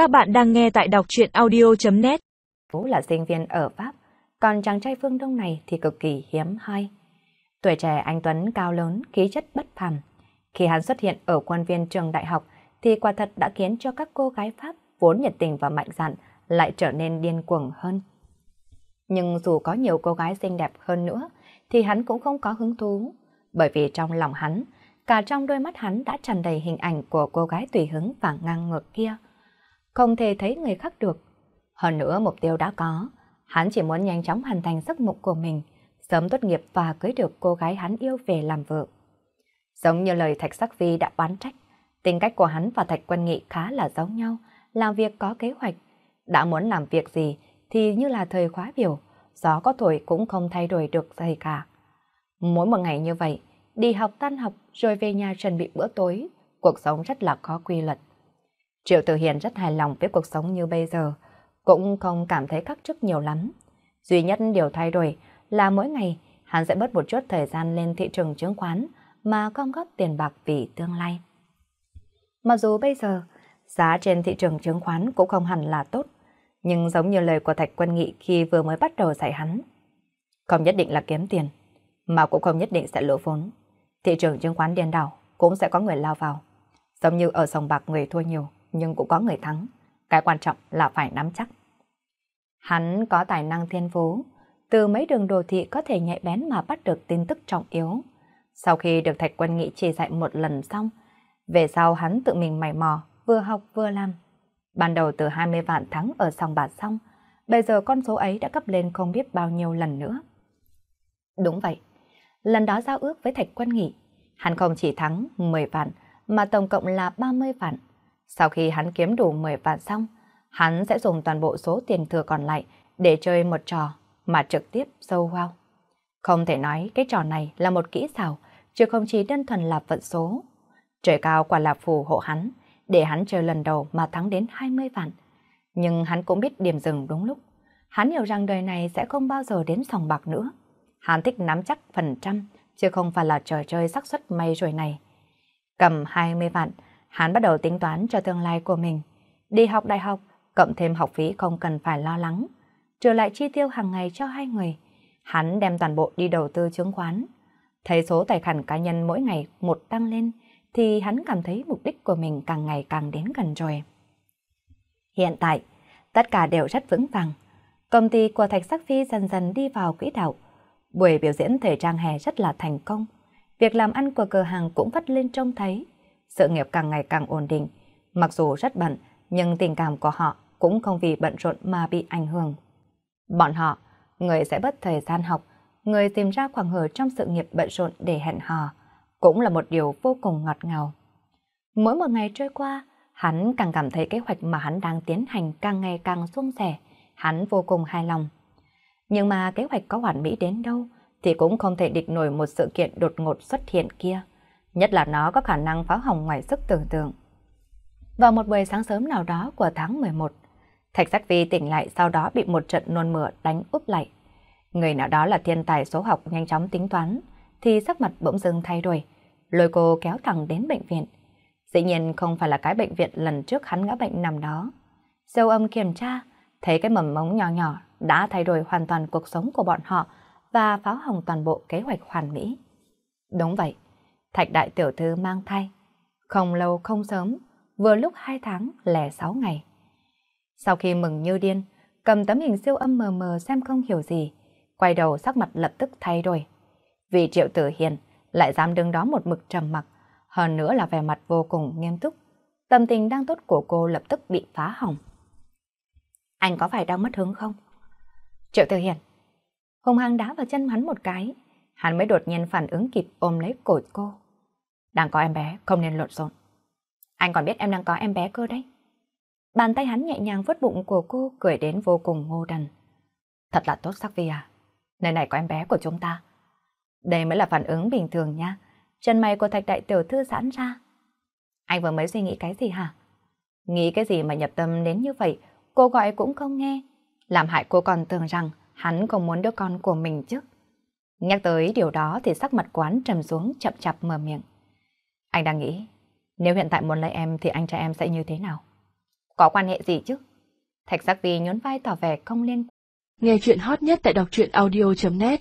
Các bạn đang nghe tại đọc truyện audio.net Vũ là sinh viên ở Pháp, còn chàng trai phương Đông này thì cực kỳ hiếm hoi. Tuổi trẻ anh Tuấn cao lớn, khí chất bất phàm. Khi hắn xuất hiện ở quân viên trường đại học thì quả thật đã khiến cho các cô gái Pháp vốn nhiệt tình và mạnh dạn lại trở nên điên cuồng hơn. Nhưng dù có nhiều cô gái xinh đẹp hơn nữa thì hắn cũng không có hứng thú, bởi vì trong lòng hắn, cả trong đôi mắt hắn đã tràn đầy hình ảnh của cô gái tùy hứng và ngang ngược kia. Không thể thấy người khác được. Hơn nữa mục tiêu đã có, hắn chỉ muốn nhanh chóng hoàn thành giấc mộng của mình, sớm tốt nghiệp và cưới được cô gái hắn yêu về làm vợ. Giống như lời Thạch Sắc Vi đã bán trách, tính cách của hắn và Thạch Quân Nghị khá là giống nhau, làm việc có kế hoạch. Đã muốn làm việc gì thì như là thời khóa biểu, gió có thổi cũng không thay đổi được gì cả. Mỗi một ngày như vậy, đi học tan học rồi về nhà chuẩn bị bữa tối, cuộc sống rất là khó quy luật. Triệu Tử Hiền rất hài lòng với cuộc sống như bây giờ, cũng không cảm thấy khắc chức nhiều lắm. Duy nhất điều thay đổi là mỗi ngày hắn sẽ bớt một chút thời gian lên thị trường chứng khoán mà gom góp tiền bạc vì tương lai. Mặc dù bây giờ giá trên thị trường chứng khoán cũng không hẳn là tốt, nhưng giống như lời của Thạch Quân Nghị khi vừa mới bắt đầu dạy hắn, không nhất định là kiếm tiền, mà cũng không nhất định sẽ lỗ vốn. Thị trường chứng khoán điên đảo cũng sẽ có người lao vào. Giống như ở sòng bạc người thua nhiều, nhưng cũng có người thắng. Cái quan trọng là phải nắm chắc. Hắn có tài năng thiên phú, từ mấy đường đồ thị có thể nhạy bén mà bắt được tin tức trọng yếu. Sau khi được Thạch Quân Nghị chỉ dạy một lần xong, về sau hắn tự mình mày mò, vừa học vừa làm. Ban đầu từ 20 vạn thắng ở sòng bạc xong, bây giờ con số ấy đã cấp lên không biết bao nhiêu lần nữa. Đúng vậy, lần đó giao ước với Thạch Quân Nghị, hắn không chỉ thắng 10 vạn mà tổng cộng là 30 vạn. Sau khi hắn kiếm đủ 10 vạn xong, hắn sẽ dùng toàn bộ số tiền thừa còn lại để chơi một trò mà trực tiếp sâu wow. Không thể nói cái trò này là một kỹ xảo, chứ không chỉ đơn thuần là vận số. Trời cao quả là phù hộ hắn, để hắn chơi lần đầu mà thắng đến 20 vạn. Nhưng hắn cũng biết điểm dừng đúng lúc. Hắn hiểu rằng đời này sẽ không bao giờ đến sòng bạc nữa. Hắn thích nắm chắc phần trăm, chứ không phải là trò chơi xác suất may rồi này. Cầm 20 vạn, hắn bắt đầu tính toán cho tương lai của mình. Đi học đại học, cộng thêm học phí không cần phải lo lắng. Trở lại chi tiêu hàng ngày cho hai người. Hắn đem toàn bộ đi đầu tư chứng khoán. Thấy số tài khoản cá nhân mỗi ngày một tăng lên, thì hắn cảm thấy mục đích của mình càng ngày càng đến gần rồi. Hiện tại, tất cả đều rất vững vàng. Công ty của Thạch Sắc Phi dần dần đi vào quỹ đạo. Buổi biểu diễn thời trang hè rất là thành công. Việc làm ăn của cửa hàng cũng vất lên trông thấy. Sự nghiệp càng ngày càng ổn định. Mặc dù rất bận, nhưng tình cảm của họ cũng không vì bận rộn mà bị ảnh hưởng. Bọn họ, người sẽ bất thời gian học, người tìm ra khoảng hở trong sự nghiệp bận rộn để hẹn hò, cũng là một điều vô cùng ngọt ngào. Mỗi một ngày trôi qua, hắn càng cảm thấy kế hoạch mà hắn đang tiến hành càng ngày càng suôn sẻ, hắn vô cùng hài lòng. Nhưng mà kế hoạch có hoàn mỹ đến đâu thì cũng không thể địch nổi một sự kiện đột ngột xuất hiện kia, nhất là nó có khả năng phá hỏng ngoài sức tưởng tượng. Vào một buổi sáng sớm nào đó của tháng 11, Thạch Giác Vi tỉnh lại sau đó bị một trận nôn mửa đánh úp lại. Người nào đó là thiên tài số học nhanh chóng tính toán, thì sắc mặt bỗng dưng thay đổi, lôi cô kéo thẳng đến bệnh viện. Dĩ nhiên không phải là cái bệnh viện lần trước hắn ngã bệnh nằm đó. Siêu âm kiểm tra, thấy cái mầm mống nhỏ nhỏ đã thay đổi hoàn toàn cuộc sống của bọn họ và phá hỏng toàn bộ kế hoạch hoàn mỹ. Đúng vậy, Thạch Đại Tiểu Thư mang thai. Không lâu không sớm, vừa lúc 2 tháng lẻ 6 ngày. Sau khi mừng như điên, cầm tấm hình siêu âm mờ mờ xem không hiểu gì, quay đầu sắc mặt lập tức thay đổi. Vì Triệu Tử Hiền lại dám đứng đó một mực trầm mặc, hơn nữa là vẻ mặt vô cùng nghiêm túc. Tâm tình đang tốt của cô lập tức bị phá hỏng. Anh có phải đang mất hứng không? Triệu Tử Hiền. Hùng hăng đá vào chân hắn một cái, hắn mới đột nhiên phản ứng kịp ôm lấy cổ cô. Đang có em bé, không nên lộn xộn. Anh còn biết em đang có em bé cơ đấy. Bàn tay hắn nhẹ nhàng vuốt bụng của cô cười đến vô cùng ngô đần. Thật là tốt sắc vi à. Nơi này có em bé của chúng ta. Đây mới là phản ứng bình thường nha. Chân mày của thạch đại tiểu thư giãn ra. Anh vừa mới suy nghĩ cái gì hả? Nghĩ cái gì mà nhập tâm đến như vậy, cô gọi cũng không nghe. Làm hại cô còn tưởng rằng hắn không muốn đứa con của mình chứ. Nhắc tới điều đó thì sắc mặt quán trầm xuống chậm chạp mở miệng. Anh đang nghĩ, nếu hiện tại muốn lấy em thì anh trai em sẽ như thế nào? có quan hệ gì chứ? Thạch Giác Vi nhún vai tỏ vẻ không liên Nghe chuyện hot nhất tại đọc truyện audio.net